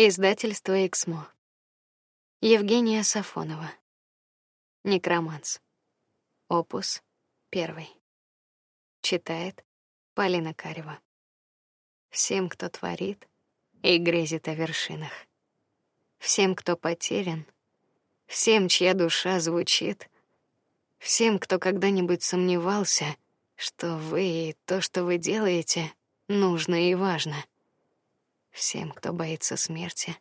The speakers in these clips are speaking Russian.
Издательство Эксмо. Евгения Сафонова. Некроманс. Опус первый. Читает Полина Карева. Всем, кто творит и грезит о вершинах. Всем, кто потерян, всем, чья душа звучит, всем, кто когда-нибудь сомневался, что вы и то, что вы делаете, нужно и важно всем, кто боится смерти,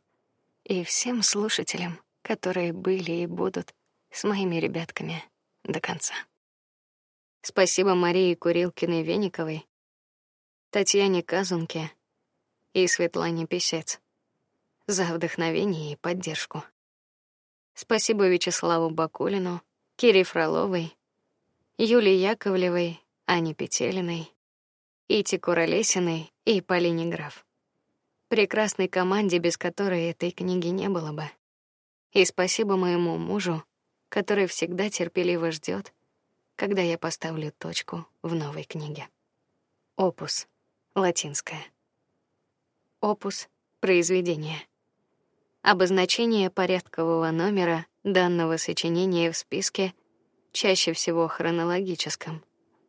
и всем слушателям, которые были и будут с моими ребятками до конца. Спасибо Марии Курилкиной Вениковой, Татьяне Казунке и Светлане Писец за вдохновение и поддержку. Спасибо Вячеславу Бакулину, Кире Фроловой, Юлии Яковлевой, Ане Петелиной, Ите Куролесиной и Полине Граф прекрасной команде, без которой этой книги не было бы. И спасибо моему мужу, который всегда терпеливо ждет, когда я поставлю точку в новой книге. Опус латинское. Опус произведение. Обозначение порядкового номера данного сочинения в списке чаще всего хронологическом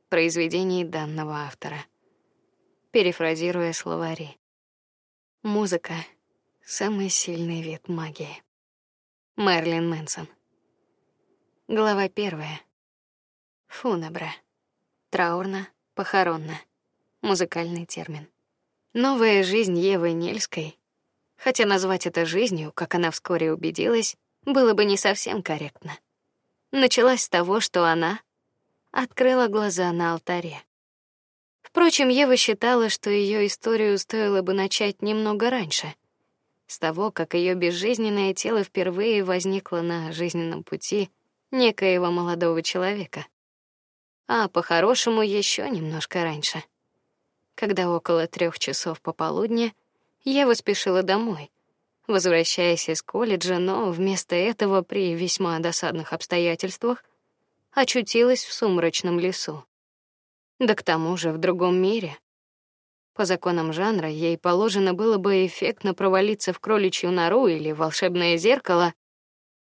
произведений данного автора. Перефразируя словари. Музыка самый сильный вид магии. Мерлин Мэнсон. Глава первая. Фунебре. Траурно, похоронно. Музыкальный термин. Новая жизнь Евы Нельской, хотя назвать это жизнью, как она вскоре убедилась, было бы не совсем корректно. Началась с того, что она открыла глаза на алтаре. Впрочем, Ева считала, что ее историю стоило бы начать немного раньше, с того, как ее безжизненное тело впервые возникло на жизненном пути некоего молодого человека. А по-хорошему еще немножко раньше. Когда около трех часов пополудни Ева спешила домой, возвращаясь из колледжа, но вместо этого при весьма досадных обстоятельствах очутилась в сумрачном лесу да к тому же в другом мире. По законам жанра ей положено было бы эффектно провалиться в кроличью нору или волшебное зеркало,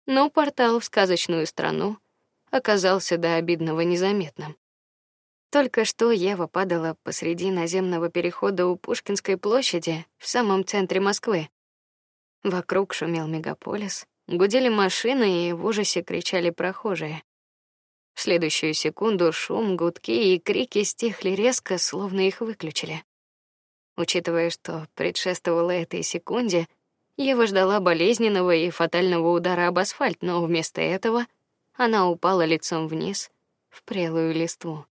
но портал в сказочную страну оказался до обидного незаметным. Только что Ева падала посреди наземного перехода у Пушкинской площади в самом центре Москвы. Вокруг шумел мегаполис, гудели машины и в ужасе кричали прохожие. В следующую секунду шум, гудки и крики стихли резко, словно их выключили. Учитывая, что предшествовало этой секунде, Ева ждала болезненного и фатального удара об асфальт, но вместо этого она упала лицом вниз в прелую листву.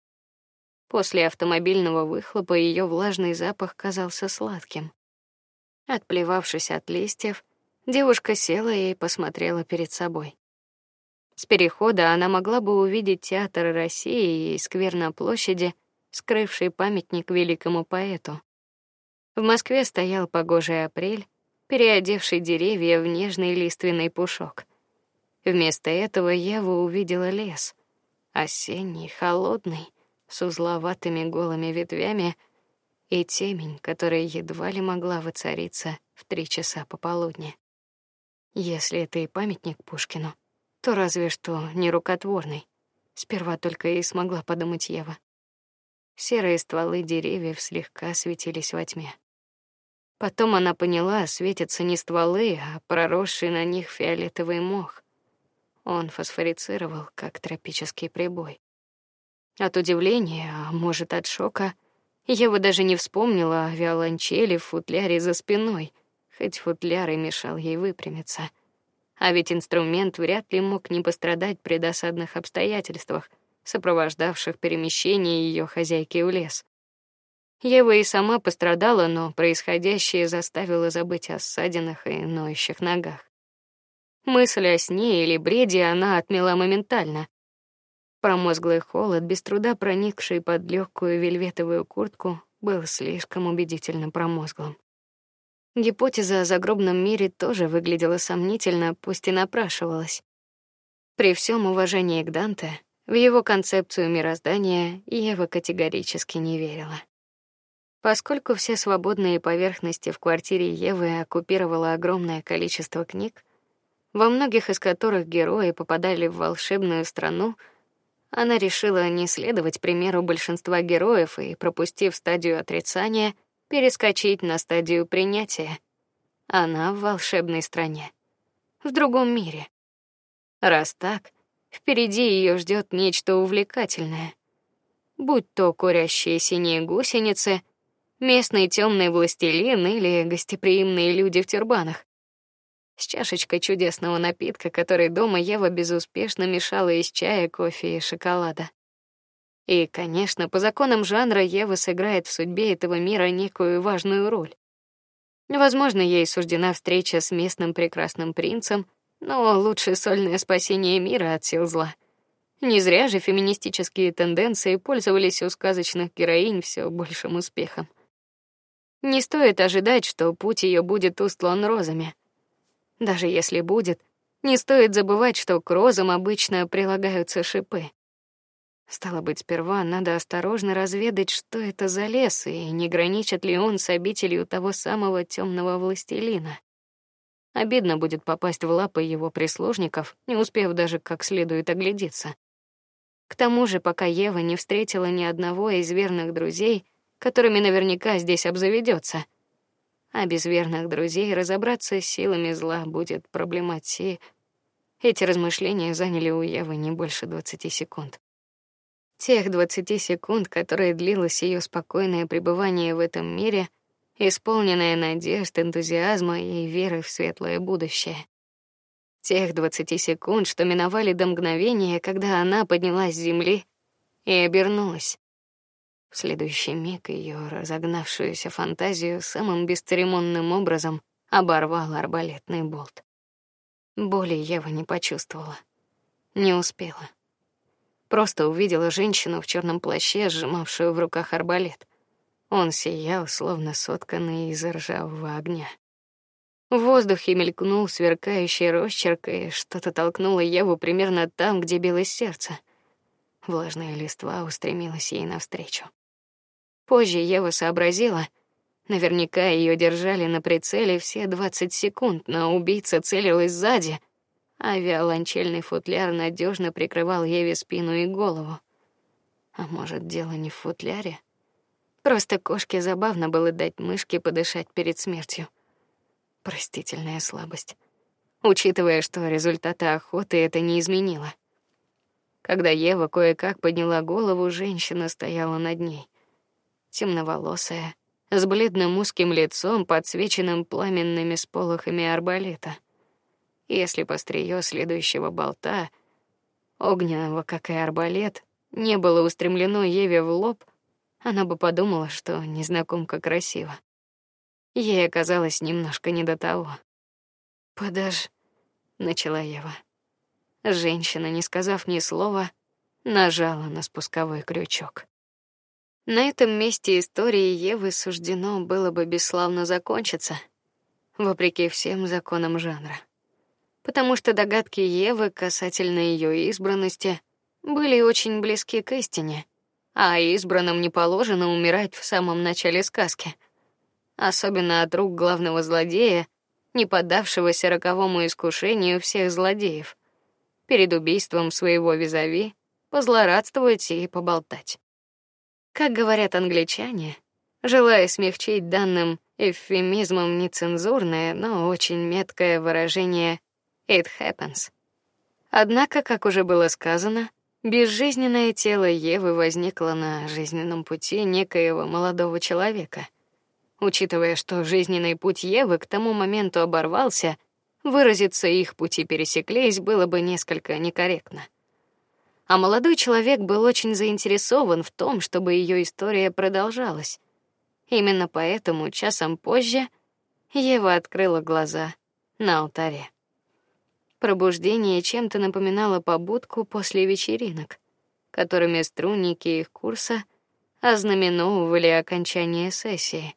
После автомобильного выхлопа ее влажный запах казался сладким. Отплевавшись от листьев, девушка села и посмотрела перед собой. С перехода она могла бы увидеть театр России и сквер на площади, скрывший памятник великому поэту. В Москве стоял погожий апрель, переодевший деревья в нежный лиственный пушок. Вместо этого Ева увидела лес, осенний, холодный, с узловатыми голыми ветвями и темень, которая едва ли могла воцариться в три часа пополудни. Если это и памятник Пушкину, то разве что не рукотворный. Сперва только и смогла подумать Ева. Серые стволы деревьев слегка светились во тьме. Потом она поняла, светятся не стволы, а проросший на них фиолетовый мох. Он фосфорицировал, как тропический прибой. От удивления, а может, от шока, Ева даже не вспомнила о виолончели в футляре за спиной, хоть футляр и мешал ей выпрямиться. А ведь инструмент вряд ли мог не пострадать при досадных обстоятельствах, сопровождавших перемещение ее хозяйки в лес. Ева и сама пострадала, но происходящее заставило забыть о ссадинах и ноющих ногах. Мысль о сне или бреде она отмела моментально. Промозглый холод, без труда проникший под легкую вельветовую куртку, был слишком убедительно промозглым. Гипотеза о загробном мире тоже выглядела сомнительно, пусть и напрашивалась. При всем уважении к Данте, в его концепцию мироздания Ева категорически не верила. Поскольку все свободные поверхности в квартире Евы оккупировало огромное количество книг, во многих из которых герои попадали в волшебную страну, она решила не следовать примеру большинства героев и, пропустив стадию отрицания, перескочить на стадию принятия. Она в волшебной стране, в другом мире. Раз так, впереди ее ждет нечто увлекательное. Будь то курящие синие гусеницы, местный темный властелин или гостеприимные люди в тюрбанах. С чашечкой чудесного напитка, который дома Ева безуспешно мешала из чая, кофе и шоколада. И, конечно, по законам жанра Ева сыграет в судьбе этого мира некую важную роль. Возможно, ей суждена встреча с местным прекрасным принцем, но лучше сольное спасение мира от сил зла. Не зря же феминистические тенденции пользовались у сказочных героинь все большим успехом. Не стоит ожидать, что путь ее будет устлан розами. Даже если будет, не стоит забывать, что к розам обычно прилагаются шипы. Стало быть, сперва надо осторожно разведать, что это за лес и не граничит ли он с обителью того самого темного властелина. Обидно будет попасть в лапы его прислужников, не успев даже как следует оглядеться. К тому же, пока Ева не встретила ни одного из верных друзей, которыми наверняка здесь обзаведется. А без верных друзей разобраться с силами зла будет проблематично. Эти размышления заняли у Евы не больше двадцати секунд. Тех двадцати секунд, которые длилось ее спокойное пребывание в этом мире, исполненное надежд, энтузиазма и веры в светлое будущее. Тех двадцати секунд, что миновали до мгновения, когда она поднялась с земли и обернулась. В следующий миг ее разогнавшуюся фантазию самым бесцеремонным образом оборвал арбалетный болт. Боли Ева не почувствовала, не успела. Просто увидела женщину в черном плаще, сжимавшую в руках арбалет. Он сиял, словно сотканный из ржавого огня. В воздухе мелькнул сверкающий росчерк, и что-то толкнуло Еву примерно там, где билось сердце. Влажная листва устремилась ей навстречу. Позже Ева сообразила, наверняка ее держали на прицеле все двадцать секунд, но убийца целилась сзади, а виолончельный футляр надежно прикрывал Еве спину и голову. А может, дело не в футляре? Просто кошке забавно было дать мышке подышать перед смертью. Простительная слабость, учитывая, что результаты охоты это не изменило. Когда Ева кое-как подняла голову, женщина стояла над ней темноволосая, с бледным узким лицом, подсвеченным пламенными сполохами арбалета. Если пострие следующего болта, огненного, как и арбалет, не было устремлено Еве в лоб, она бы подумала, что незнакомка красива. Ей оказалось немножко не до того. "Подожди", начала Ева. Женщина, не сказав ни слова, нажала на спусковой крючок. На этом месте истории Евы суждено было бы бесславно закончиться, вопреки всем законам жанра. Потому что догадки Евы касательно ее избранности были очень близки к истине, а избранным не положено умирать в самом начале сказки, особенно от рук главного злодея, не поддавшегося роковому искушению всех злодеев. Перед убийством своего визави позлорадствовать и поболтать. Как говорят англичане, желая смягчить данным эвфемизмом нецензурное, но очень меткое выражение it happens. Однако, как уже было сказано, безжизненное тело Евы возникло на жизненном пути некоего молодого человека. Учитывая, что жизненный путь Евы к тому моменту оборвался, выразиться их пути пересеклись было бы несколько некорректно а молодой человек был очень заинтересован в том, чтобы ее история продолжалась. Именно поэтому часом позже Ева открыла глаза на алтаре. Пробуждение чем-то напоминало побудку после вечеринок, которыми струнники их курса ознаменовывали окончание сессии.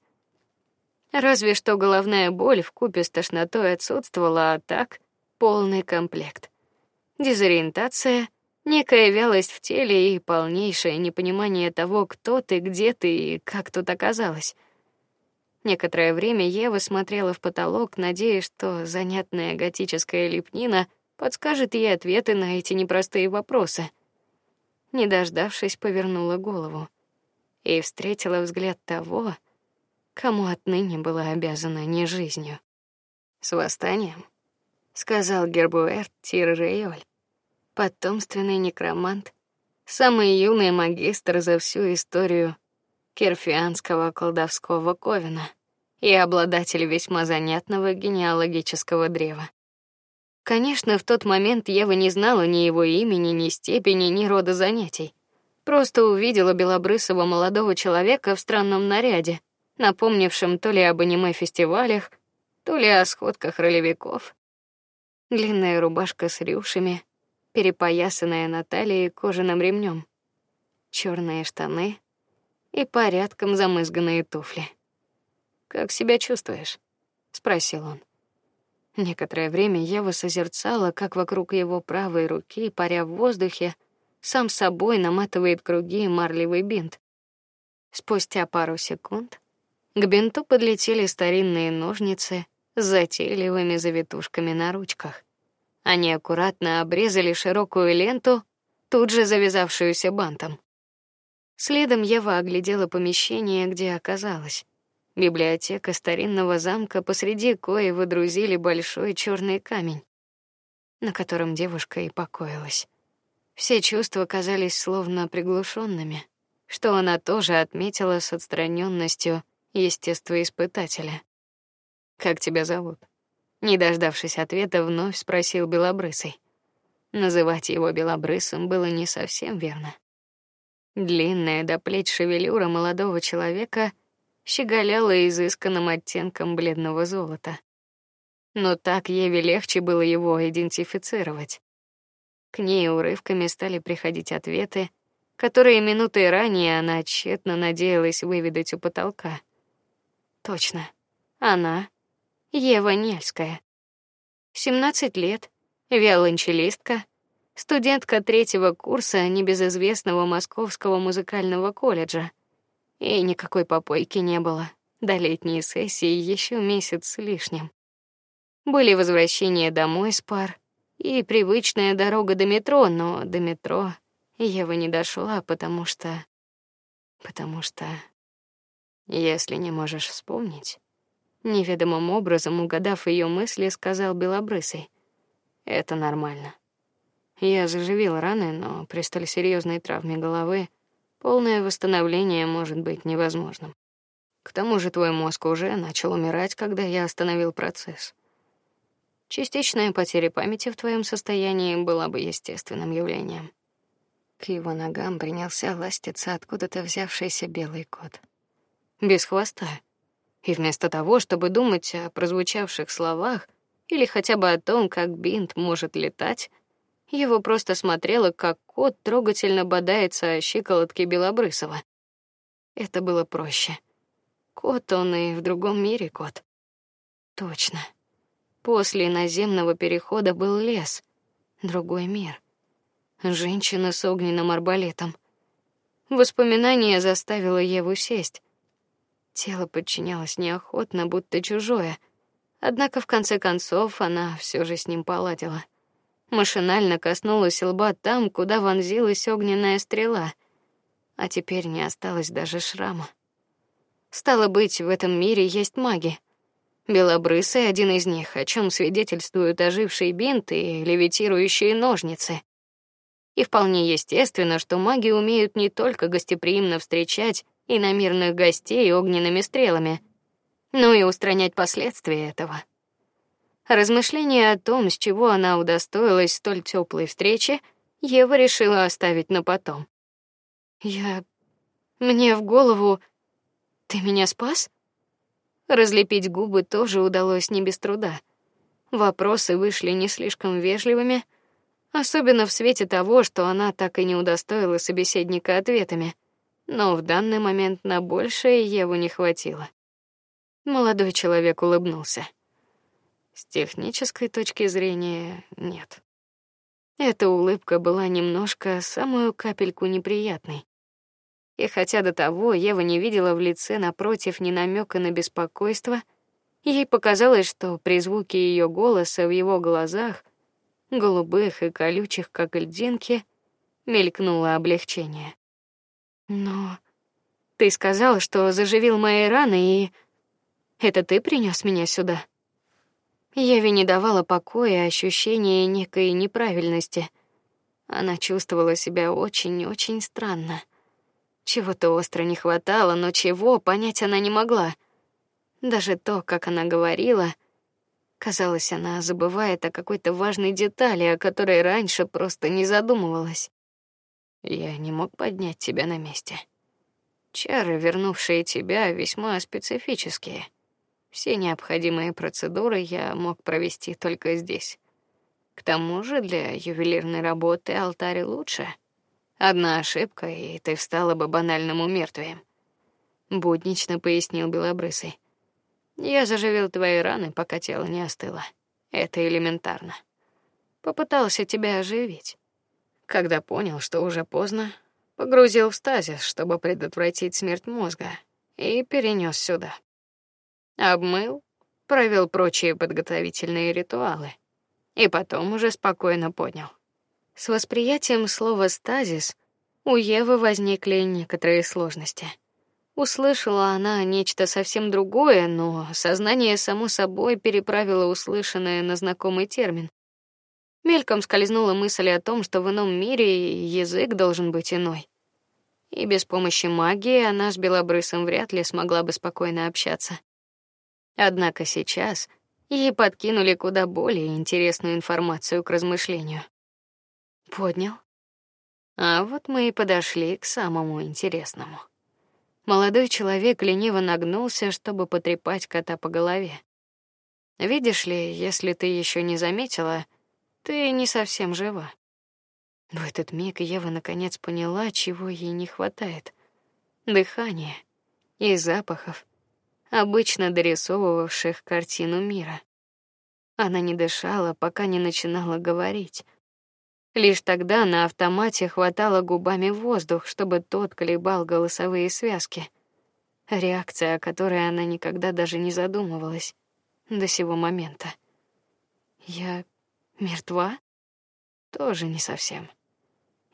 Разве что головная боль в купе с тошнотой отсутствовала, а так полный комплект. Дезориентация — некая вялость в теле и полнейшее непонимание того, кто ты, где ты и как тут оказалась. Некоторое время Ева смотрела в потолок, надеясь, что занятная готическая лепнина подскажет ей ответы на эти непростые вопросы. Не дождавшись, повернула голову и встретила взгляд того, кому отныне была обязана не жизнью. С восстанием, сказал Гербуэрт Тирреоль, потомственный некромант, самый юный магистр за всю историю Керфианского колдовского ковена и обладатель весьма занятного генеалогического древа. Конечно, в тот момент Ева не знала ни его имени, ни степени, ни рода занятий. Просто увидела белобрысого молодого человека в странном наряде, напомнившем то ли об аниме-фестивалях, то ли о сходках ролевиков. Длинная рубашка с рюшами, перепоясанная на талии кожаным ремнем, черные штаны и порядком замызганные туфли. Как себя чувствуешь? спросил он. Некоторое время Ева созерцала, как вокруг его правой руки, паря в воздухе, сам собой наматывает круги марлевый бинт. Спустя пару секунд к бинту подлетели старинные ножницы с затейливыми завитушками на ручках. Они аккуратно обрезали широкую ленту, тут же завязавшуюся бантом. Следом Ева оглядела помещение, где оказалась. Библиотека старинного замка, посреди кои выдрузили большой черный камень, на котором девушка и покоилась. Все чувства казались словно приглушенными, что она тоже отметила с отстраненностью естествоиспытателя. Как тебя зовут? Не дождавшись ответа, вновь спросил Белобрысый. Называть его Белобрысым было не совсем верно. Длинная до плеч шевелюра молодого человека щеголяла изысканным оттенком бледного золота. Но так Еве легче было его идентифицировать. К ней урывками стали приходить ответы, которые минуты ранее она тщетно надеялась выведать у потолка. Точно. Она Ева Нельская. 17 лет, виолончелистка, студентка третьего курса небезызвестного Московского музыкального колледжа. И никакой попойки не было. До летней сессии еще месяц с лишним. Были возвращение домой с пар и привычная дорога до метро, но до метро Ева не дошла, потому что потому что если не можешь вспомнить, неведомым образом угадав ее мысли, сказал белобрысый: "Это нормально. Я заживил раны, но при столь серьезной травме головы полное восстановление может быть невозможным. К тому же твой мозг уже начал умирать, когда я остановил процесс. Частичная потеря памяти в твоем состоянии была бы естественным явлением. К его ногам принялся ластиться откуда-то взявшийся белый кот. Без хвоста. И вместо того, чтобы думать о прозвучавших словах или хотя бы о том, как бинт может летать, его просто смотрело, как кот трогательно бодается о щиколотке Белобрысова. Это было проще. Кот он и в другом мире кот. Точно. После наземного перехода был лес, другой мир. Женщина с огненным арбалетом. Воспоминание заставило Еву сесть. Тело подчинялось неохотно, будто чужое. Однако в конце концов она все же с ним поладила машинально коснулась лба там, куда вонзилась огненная стрела, а теперь не осталось даже шрама. Стало быть, в этом мире есть маги. Белобрысый один из них, о чем свидетельствуют ожившие бинты и левитирующие ножницы. И вполне естественно, что маги умеют не только гостеприимно встречать иномирных гостей огненными стрелами, но и устранять последствия этого. Размышления о том, с чего она удостоилась столь теплой встречи, Ева решила оставить на потом. Я мне в голову ты меня спас? Разлепить губы тоже удалось не без труда. Вопросы вышли не слишком вежливыми, особенно в свете того, что она так и не удостоила собеседника ответами. Но в данный момент на большее Еву не хватило. Молодой человек улыбнулся. С технической точки зрения нет. Эта улыбка была немножко самую капельку неприятной. И хотя до того Ева не видела в лице напротив ни намека на беспокойство, ей показалось, что при звуке ее голоса в его глазах, голубых и колючих как льдинки, мелькнуло облегчение. Но ты сказал, что заживил мои раны, и это ты принес меня сюда. Еве не давала покоя ощущение некой неправильности. Она чувствовала себя очень-очень странно. Чего-то остро не хватало, но чего понять она не могла. Даже то, как она говорила, казалось, она забывает о какой-то важной детали, о которой раньше просто не задумывалась. Я не мог поднять тебя на месте. Чары, вернувшие тебя, весьма специфические. Все необходимые процедуры я мог провести только здесь. К тому же для ювелирной работы алтарь лучше. Одна ошибка, и ты встала бы банальным умертвием. Буднично пояснил белобрысый. Я заживил твои раны, пока тело не остыло. Это элементарно. Попытался тебя оживить. Когда понял, что уже поздно, погрузил в стазис, чтобы предотвратить смерть мозга, и перенес сюда обмыл, провел прочие подготовительные ритуалы и потом уже спокойно поднял. С восприятием слова стазис у Евы возникли некоторые сложности. Услышала она нечто совсем другое, но сознание само собой переправило услышанное на знакомый термин. Мельком скользнула мысль о том, что в ином мире язык должен быть иной. И без помощи магии она с белобрысым вряд ли смогла бы спокойно общаться. Однако сейчас ей подкинули куда более интересную информацию к размышлению. Поднял. А вот мы и подошли к самому интересному. Молодой человек лениво нагнулся, чтобы потрепать кота по голове. Видишь ли, если ты еще не заметила, ты не совсем жива. В этот миг Ева наконец поняла, чего ей не хватает: дыхания и запахов, обычно дорисовывавших картину мира. Она не дышала, пока не начинала говорить. Лишь тогда на автомате хватало губами воздух, чтобы тот колебал голосовые связки. Реакция, о которой она никогда даже не задумывалась до сего момента. Я мертва? Тоже не совсем.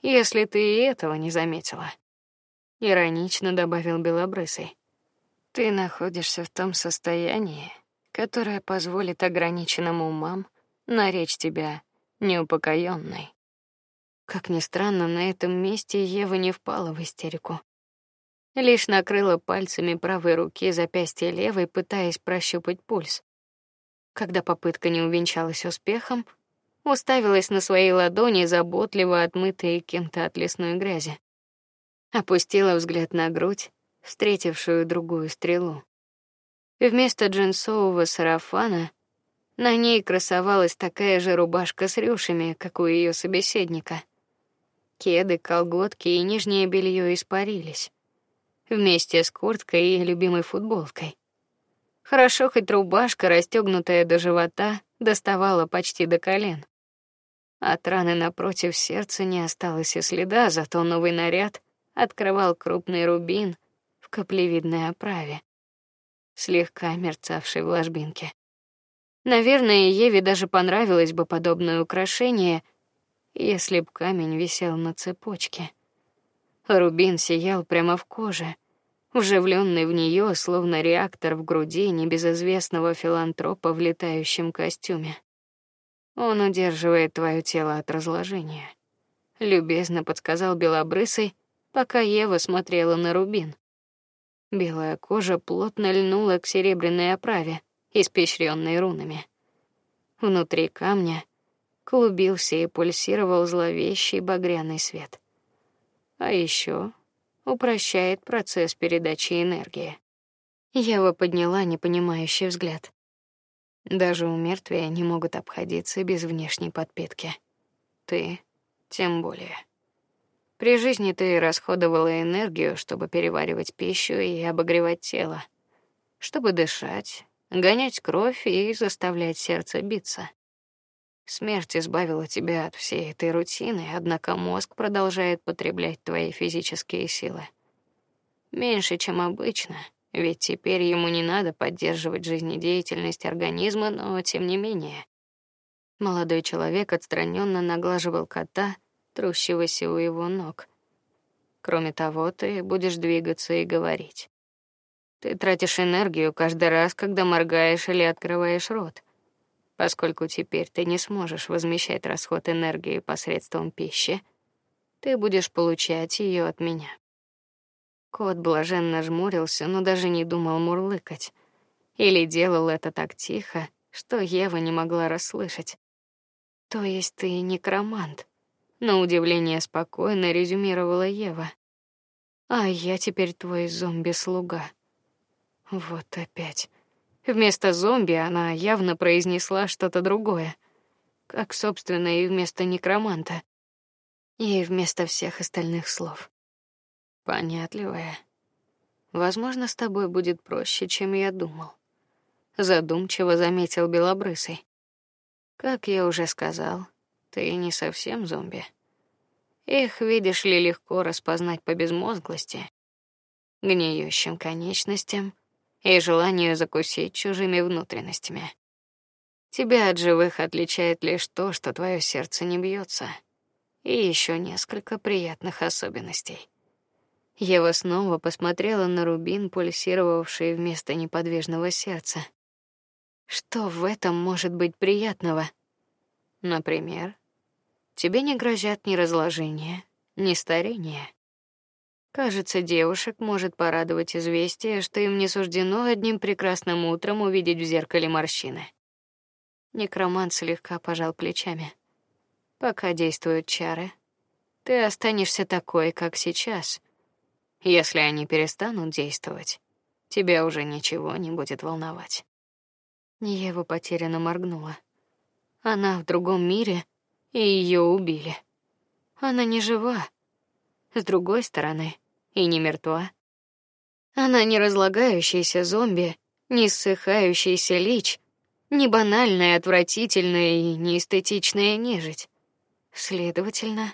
Если ты и этого не заметила, иронично добавил белобрысый. Ты находишься в том состоянии, которое позволит ограниченным умам наречь тебя неупокоенной. Как ни странно, на этом месте Ева не впала в истерику. Лишь накрыла пальцами правой руки запястье левой, пытаясь прощупать пульс. Когда попытка не увенчалась успехом, уставилась на свои ладони, заботливо отмытые кем-то от лесной грязи. Опустила взгляд на грудь, встретившую другую стрелу. Вместо джинсового сарафана на ней красовалась такая же рубашка с рюшами, как у ее собеседника. Кеды, колготки и нижнее белье испарились вместе с курткой и любимой футболкой. Хорошо хоть рубашка, расстегнутая до живота, доставала почти до колен. От раны напротив сердца не осталось и следа, зато новый наряд открывал крупный рубин каплевидной оправе, слегка мерцавшей в ложбинке. Наверное, Еве даже понравилось бы подобное украшение, если б камень висел на цепочке. Рубин сиял прямо в коже, вживленный в нее, словно реактор в груди небезызвестного филантропа в летающем костюме. Он удерживает твое тело от разложения, любезно подсказал белобрысый, пока Ева смотрела на рубин. Белая кожа плотно льнула к серебряной оправе, испещренной рунами. Внутри камня клубился и пульсировал зловещий багряный свет. А еще упрощает процесс передачи энергии. Ева подняла непонимающий взгляд. Даже у мертвия не могут обходиться без внешней подпитки. Ты тем более. При жизни ты расходовала энергию, чтобы переваривать пищу и обогревать тело, чтобы дышать, гонять кровь и заставлять сердце биться. Смерть избавила тебя от всей этой рутины, однако мозг продолжает потреблять твои физические силы. Меньше, чем обычно, ведь теперь ему не надо поддерживать жизнедеятельность организма, но тем не менее. Молодой человек отстраненно наглаживал кота, трущегося у его ног. Кроме того, ты будешь двигаться и говорить. Ты тратишь энергию каждый раз, когда моргаешь или открываешь рот поскольку теперь ты не сможешь возмещать расход энергии посредством пищи, ты будешь получать ее от меня. Кот блаженно жмурился, но даже не думал мурлыкать, или делал это так тихо, что Ева не могла расслышать. То есть ты некромант? На удивление спокойно резюмировала Ева. А я теперь твой зомби-слуга. Вот опять. Вместо зомби она явно произнесла что-то другое, как собственно и вместо некроманта, и вместо всех остальных слов. Понятливая. Возможно, с тобой будет проще, чем я думал. Задумчиво заметил белобрысый. Как я уже сказал, ты не совсем зомби. Их видишь ли легко распознать по безмозглости, гниющим конечностям и желанию закусить чужими внутренностями. Тебя от живых отличает лишь то, что твое сердце не бьется, и еще несколько приятных особенностей. Ева снова посмотрела на рубин, пульсировавший вместо неподвижного сердца. Что в этом может быть приятного? Например, тебе не грозят ни разложение, ни старение. Кажется, девушек может порадовать известие, что им не суждено одним прекрасным утром увидеть в зеркале морщины. Некромант слегка пожал плечами. Пока действуют чары, ты останешься такой, как сейчас. Если они перестанут действовать, тебя уже ничего не будет волновать. Ева потерянно моргнула. Она в другом мире, и ее убили. Она не жива. С другой стороны, и не мертва. Она не разлагающийся зомби, не ссыхающийся лич, не банальная, отвратительная и неэстетичная нежить. Следовательно,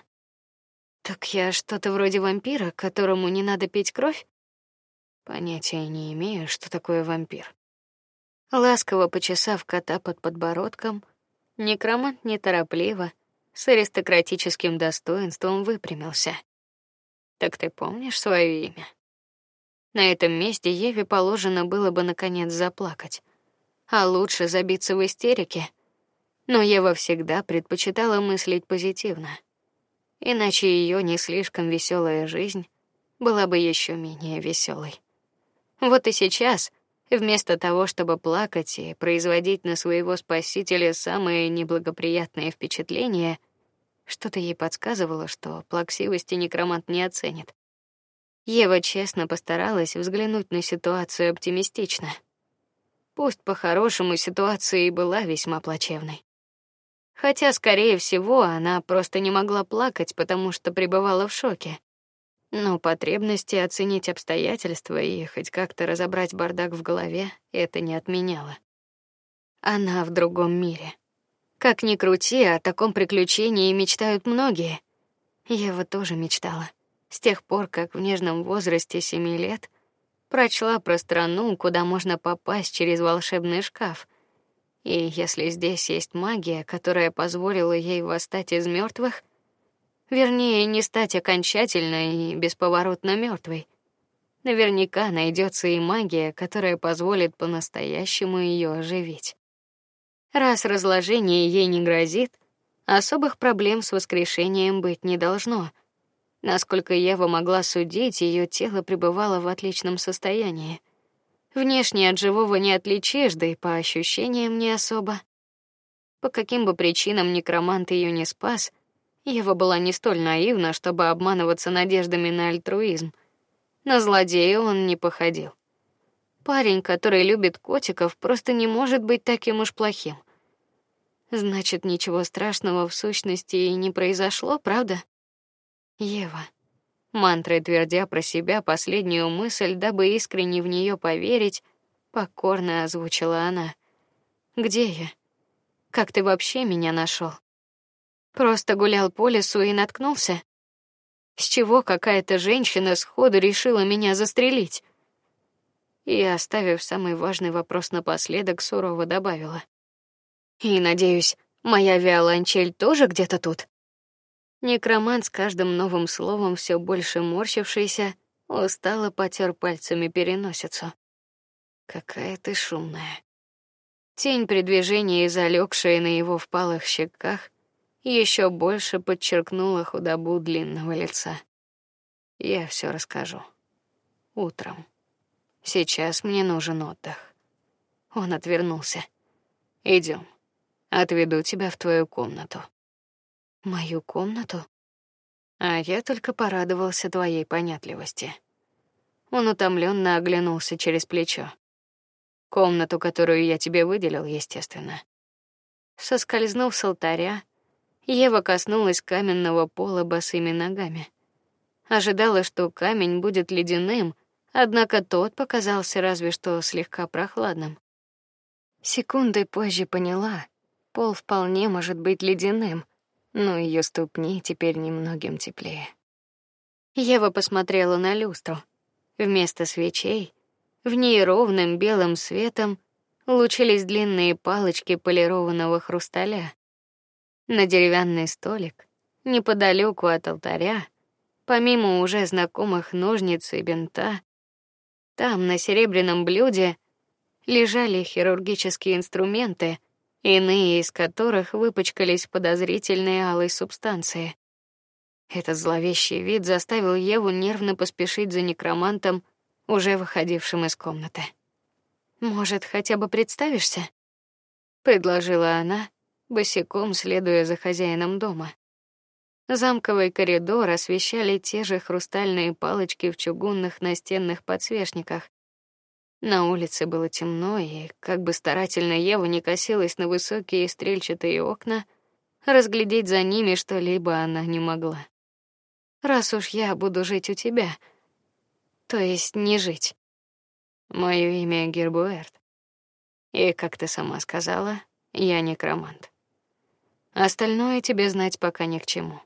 так я что-то вроде вампира, которому не надо пить кровь? Понятия не имею, что такое вампир. Ласково почесав кота под подбородком, некромант неторопливо, с аристократическим достоинством выпрямился. Так ты помнишь свое имя? На этом месте Еве положено было бы наконец заплакать, а лучше забиться в истерике. Но Ева всегда предпочитала мыслить позитивно, иначе ее не слишком веселая жизнь была бы еще менее веселой. Вот и сейчас, вместо того, чтобы плакать и производить на своего спасителя самые неблагоприятные впечатления, что-то ей подсказывало, что плаксивости некромант не оценит. Ева честно постаралась взглянуть на ситуацию оптимистично. Пусть по-хорошему ситуация и была весьма плачевной. Хотя, скорее всего, она просто не могла плакать, потому что пребывала в шоке. Но потребности оценить обстоятельства и хоть как-то разобрать бардак в голове это не отменяло. Она в другом мире. Как ни крути, о таком приключении мечтают многие. Я вот тоже мечтала. С тех пор, как в нежном возрасте семи лет прочла про страну, куда можно попасть через волшебный шкаф. И если здесь есть магия, которая позволила ей восстать из мертвых, вернее, не стать окончательно и бесповоротно мертвой, наверняка найдется и магия, которая позволит по-настоящему ее оживить. Раз разложение ей не грозит, особых проблем с воскрешением быть не должно. Насколько Ева могла судить, ее тело пребывало в отличном состоянии. Внешне от живого не отличишь, да и по ощущениям не особо. По каким бы причинам некромант ее не спас, Ева была не столь наивна, чтобы обманываться надеждами на альтруизм. На злодея он не походил. Парень, который любит котиков, просто не может быть таким уж плохим. Значит, ничего страшного в сущности и не произошло, правда? Ева. Мантрой твердя про себя последнюю мысль, дабы искренне в нее поверить, покорно озвучила она. Где я? Как ты вообще меня нашел? Просто гулял по лесу и наткнулся. С чего какая-то женщина сходу решила меня застрелить? И оставив самый важный вопрос напоследок, сурово добавила: "И надеюсь, моя виолончель тоже где-то тут". Некромант с каждым новым словом все больше морщившийся, устало потер пальцами переносицу. Какая ты шумная. Тень при движении, залегшая на его впалых щеках, еще больше подчеркнула худобу длинного лица. Я все расскажу. Утром. Сейчас мне нужен отдых. Он отвернулся. Идем. Отведу тебя в твою комнату. Мою комнату? А я только порадовался твоей понятливости. Он утомленно оглянулся через плечо. Комнату, которую я тебе выделил, естественно. Соскользнув с алтаря, Ева коснулась каменного пола босыми ногами. Ожидала, что камень будет ледяным, однако тот показался разве что слегка прохладным. Секунды позже поняла, пол вполне может быть ледяным, но ее ступни теперь немногим теплее. Ева посмотрела на люстру. Вместо свечей в ней ровным белым светом лучились длинные палочки полированного хрусталя. На деревянный столик неподалеку от алтаря, помимо уже знакомых ножниц и бинта, там на серебряном блюде лежали хирургические инструменты, иные из которых выпачкались подозрительной алой субстанции. Этот зловещий вид заставил Еву нервно поспешить за некромантом уже выходившим из комнаты. Может, хотя бы представишься? предложила она, босиком следуя за хозяином дома. Замковый коридор освещали те же хрустальные палочки в чугунных настенных подсвечниках. На улице было темно, и как бы старательно Ева не косилась на высокие стрельчатые окна, разглядеть за ними что-либо она не могла. Раз уж я буду жить у тебя, то есть не жить. Мое имя Гербуэрт. И как ты сама сказала, я некромант. Остальное тебе знать пока ни к чему.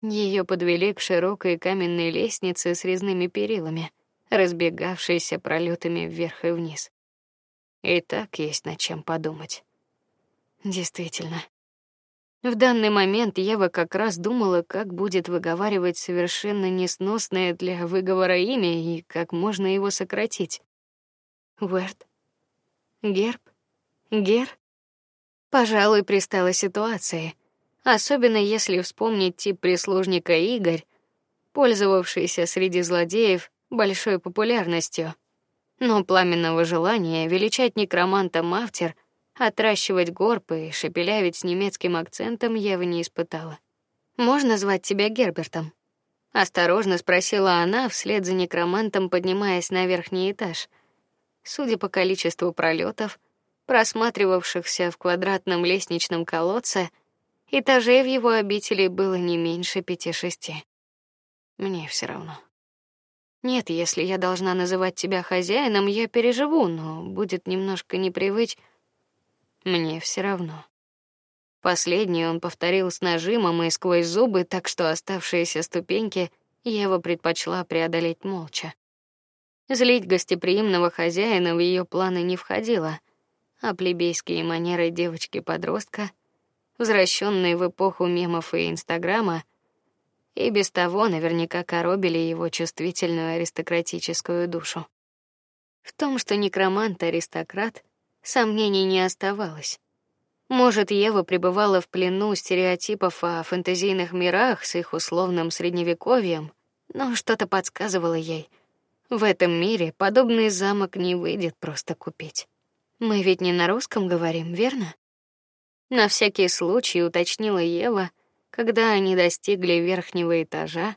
Ее подвели к широкой каменной лестнице с резными перилами, разбегавшейся пролетами вверх и вниз. И так есть над чем подумать. Действительно, в данный момент Ева как раз думала, как будет выговаривать совершенно несносное для выговора имя и как можно его сократить. Уэрт. Герб. Гер. Пожалуй, пристала ситуация, особенно если вспомнить тип прислужника Игорь, пользовавшийся среди злодеев большой популярностью. Но пламенного желания величать некроманта Мафтер Отращивать горбы и шепелявить с немецким акцентом я не испытала. Можно звать тебя Гербертом? осторожно спросила она вслед за некромантом, поднимаясь на верхний этаж. Судя по количеству пролетов, просматривавшихся в квадратном лестничном колодце, этажей в его обители было не меньше пяти-шести. Мне все равно. Нет, если я должна называть тебя хозяином, я переживу, но будет немножко непривычно мне все равно. Последнее он повторил с нажимом и сквозь зубы, так что оставшиеся ступеньки Ева предпочла преодолеть молча. Злить гостеприимного хозяина в ее планы не входило, а плебейские манеры девочки-подростка, возвращенные в эпоху мемов и Инстаграма, и без того наверняка коробили его чувствительную аристократическую душу. В том, что некромант аристократ, Сомнений не оставалось. Может, Ева пребывала в плену стереотипов о фэнтезийных мирах с их условным средневековьем, но что-то подсказывало ей, в этом мире подобный замок не выйдет просто купить. Мы ведь не на русском говорим, верно? На всякий случай уточнила Ева, когда они достигли верхнего этажа,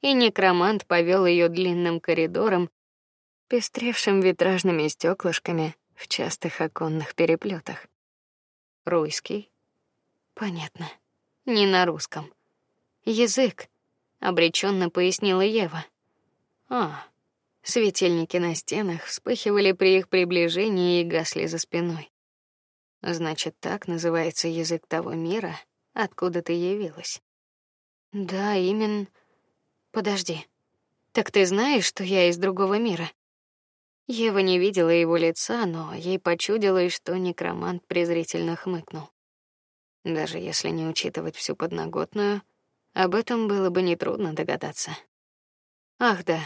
и некромант повел ее длинным коридором, пестревшим витражными стеклышками в частых оконных переплетах. Русский? Понятно. Не на русском. Язык, обреченно пояснила Ева. А, светильники на стенах вспыхивали при их приближении и гасли за спиной. Значит, так называется язык того мира, откуда ты явилась. Да, именно. Подожди. Так ты знаешь, что я из другого мира? Ева не видела его лица, но ей почудилось, что некромант презрительно хмыкнул. Даже если не учитывать всю подноготную, об этом было бы нетрудно догадаться. Ах да,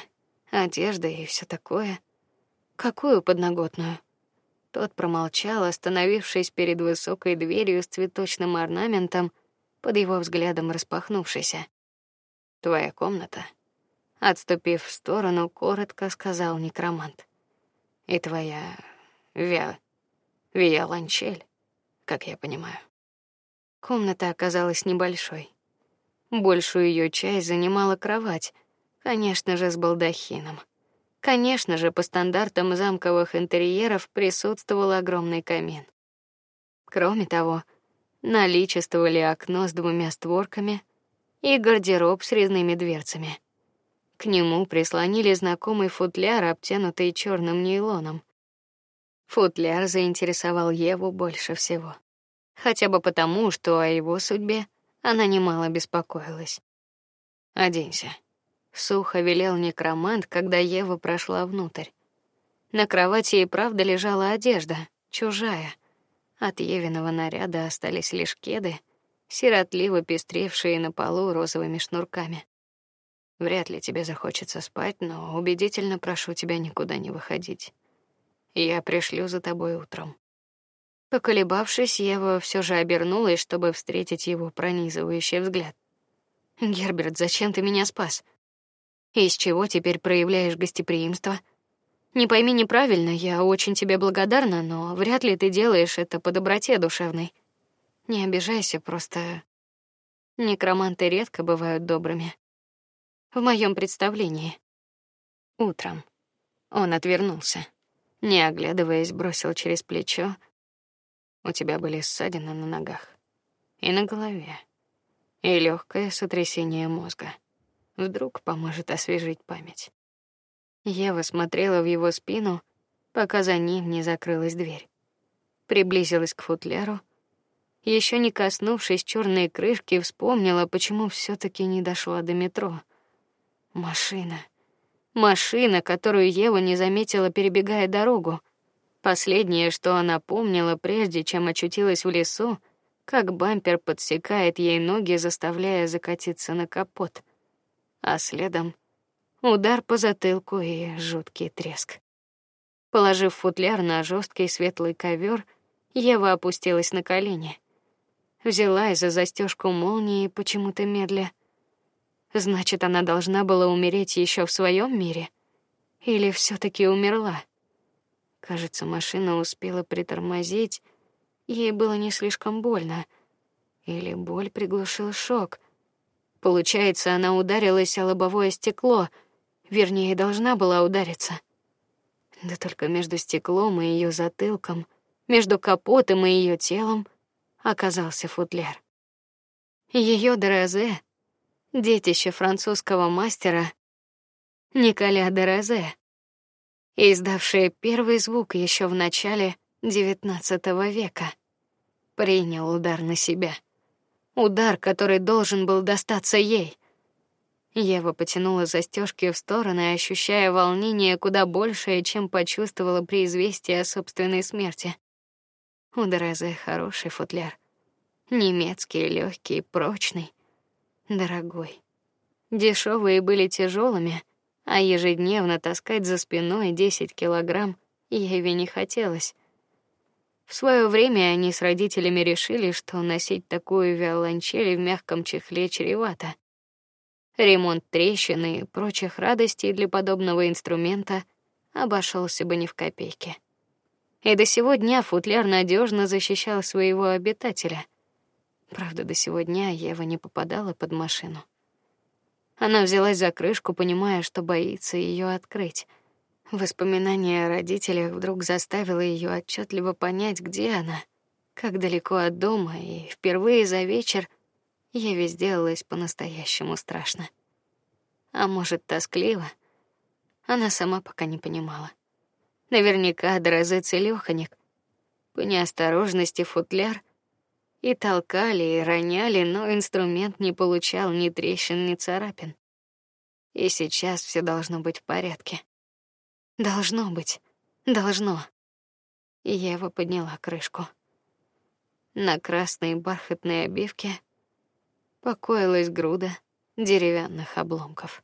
одежда и все такое. Какую подноготную? Тот промолчал, остановившись перед высокой дверью с цветочным орнаментом, под его взглядом распахнувшейся. Твоя комната. Отступив в сторону, коротко сказал некромант. И твоя виа виолончель, как я понимаю. Комната оказалась небольшой. Большую ее часть занимала кровать, конечно же, с балдахином. Конечно же, по стандартам замковых интерьеров присутствовал огромный камин. Кроме того, наличествовали окно с двумя створками и гардероб с резными дверцами. К нему прислонили знакомый футляр, обтянутый черным нейлоном. Футляр заинтересовал Еву больше всего, хотя бы потому, что о его судьбе она немало беспокоилась. Оденься, сухо велел некромант, когда Ева прошла внутрь. На кровати и правда лежала одежда, чужая. От Евиного наряда остались лишь кеды, сиротливо пестревшие на полу розовыми шнурками. Вряд ли тебе захочется спать, но убедительно прошу тебя никуда не выходить. Я пришлю за тобой утром. Поколебавшись, Ева все же обернулась, чтобы встретить его пронизывающий взгляд. Герберт, зачем ты меня спас? Из чего теперь проявляешь гостеприимство? Не пойми неправильно, я очень тебе благодарна, но вряд ли ты делаешь это по доброте душевной. Не обижайся, просто некроманты редко бывают добрыми. В моем представлении. Утром он отвернулся, не оглядываясь, бросил через плечо: "У тебя были ссадины на ногах и на голове, и легкое сотрясение мозга" вдруг поможет освежить память. Ева смотрела в его спину, пока за ним не закрылась дверь. Приблизилась к футляру, еще не коснувшись черной крышки, вспомнила, почему все таки не дошла до метро. Машина. Машина, которую Ева не заметила, перебегая дорогу. Последнее, что она помнила, прежде чем очутилась в лесу, как бампер подсекает ей ноги, заставляя закатиться на капот а следом удар по затылку и жуткий треск. Положив футляр на жесткий светлый ковер, Ева опустилась на колени. Взяла за застежку молнии почему-то медля. Значит, она должна была умереть еще в своем мире, или все таки умерла? Кажется, машина успела притормозить, ей было не слишком больно, или боль приглушил шок. Получается, она ударилась о лобовое стекло, вернее, должна была удариться. Да только между стеклом и ее затылком, между капотом и ее телом оказался футляр. Ее Дорозе, детище французского мастера Николя Дорозе, издавшее первый звук еще в начале XIX века, принял удар на себя. Удар, который должен был достаться ей. Ева потянула застежки в стороны, ощущая волнение куда большее, чем почувствовала при известии о собственной смерти. У Дорозе хороший футляр. Немецкий, легкий, прочный, дорогой. Дешевые были тяжелыми, а ежедневно таскать за спиной 10 килограмм Еве не хотелось. В свое время они с родителями решили, что носить такую виолончель в мягком чехле чревато. Ремонт трещин и прочих радостей для подобного инструмента обошелся бы не в копейке. И до сего дня футляр надежно защищал своего обитателя. Правда, до сего дня Ева не попадала под машину. Она взялась за крышку, понимая, что боится ее открыть. Воспоминание о родителях вдруг заставило ее отчетливо понять, где она, как далеко от дома, и впервые за вечер ей сделалось по-настоящему страшно. А может, тоскливо? Она сама пока не понимала. Наверняка Дорозе целёханик. По неосторожности футляр и толкали, и роняли, но инструмент не получал ни трещин, ни царапин. И сейчас все должно быть в порядке. Должно быть. Должно. Ева подняла крышку. На красной бархатной обивке покоилась груда деревянных обломков.